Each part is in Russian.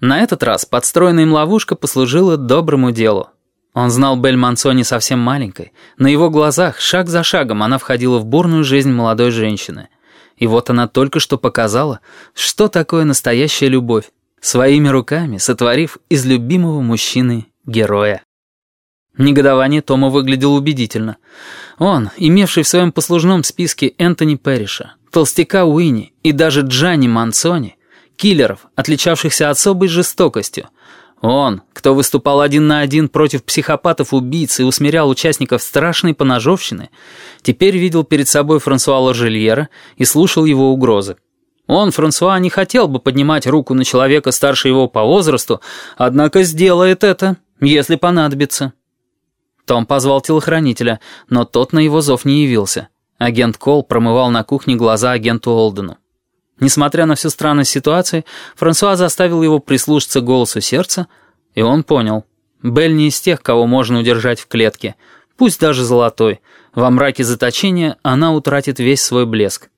На этот раз подстроенная им ловушка послужила доброму делу. Он знал Бель Мансони совсем маленькой. На его глазах, шаг за шагом, она входила в бурную жизнь молодой женщины. И вот она только что показала, что такое настоящая любовь, своими руками сотворив из любимого мужчины героя. Негодование Тома выглядело убедительно. Он, имевший в своем послужном списке Энтони Перриша, толстяка Уинни и даже Джанни Мансони, киллеров, отличавшихся особой жестокостью. Он, кто выступал один на один против психопатов-убийц и усмирял участников страшной поножовщины, теперь видел перед собой Франсуа Ложельера и слушал его угрозы. Он, Франсуа, не хотел бы поднимать руку на человека старше его по возрасту, однако сделает это, если понадобится. Том позвал телохранителя, но тот на его зов не явился. Агент Кол промывал на кухне глаза агенту Олдену. Несмотря на всю странность ситуации, Франсуа заставил его прислушаться голосу сердца, и он понял. Белль не из тех, кого можно удержать в клетке, пусть даже золотой. Во мраке заточения она утратит весь свой блеск.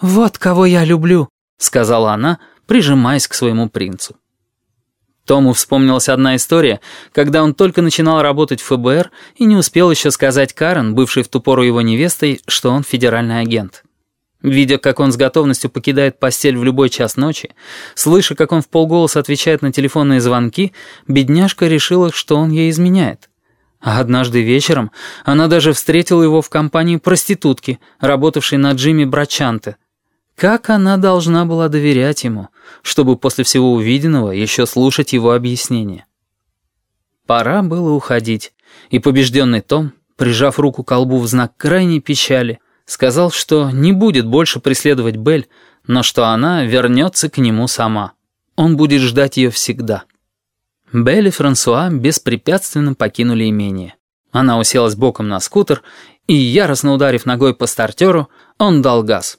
«Вот кого я люблю», — сказала она, прижимаясь к своему принцу. Тому вспомнилась одна история, когда он только начинал работать в ФБР и не успел еще сказать Карен, бывшей в ту пору его невестой, что он федеральный агент. Видя, как он с готовностью покидает постель в любой час ночи, слыша, как он в полголоса отвечает на телефонные звонки, бедняжка решила, что он ей изменяет. А однажды вечером она даже встретила его в компании проститутки, работавшей на Джимми Брачанте. Как она должна была доверять ему, чтобы после всего увиденного еще слушать его объяснения? Пора было уходить, и побежденный Том, прижав руку к колбу в знак крайней печали, Сказал, что не будет больше преследовать Бель, но что она вернется к нему сама. Он будет ждать ее всегда. Белль и Франсуа беспрепятственно покинули имение. Она уселась боком на скутер, и, яростно ударив ногой по стартеру, он дал газ.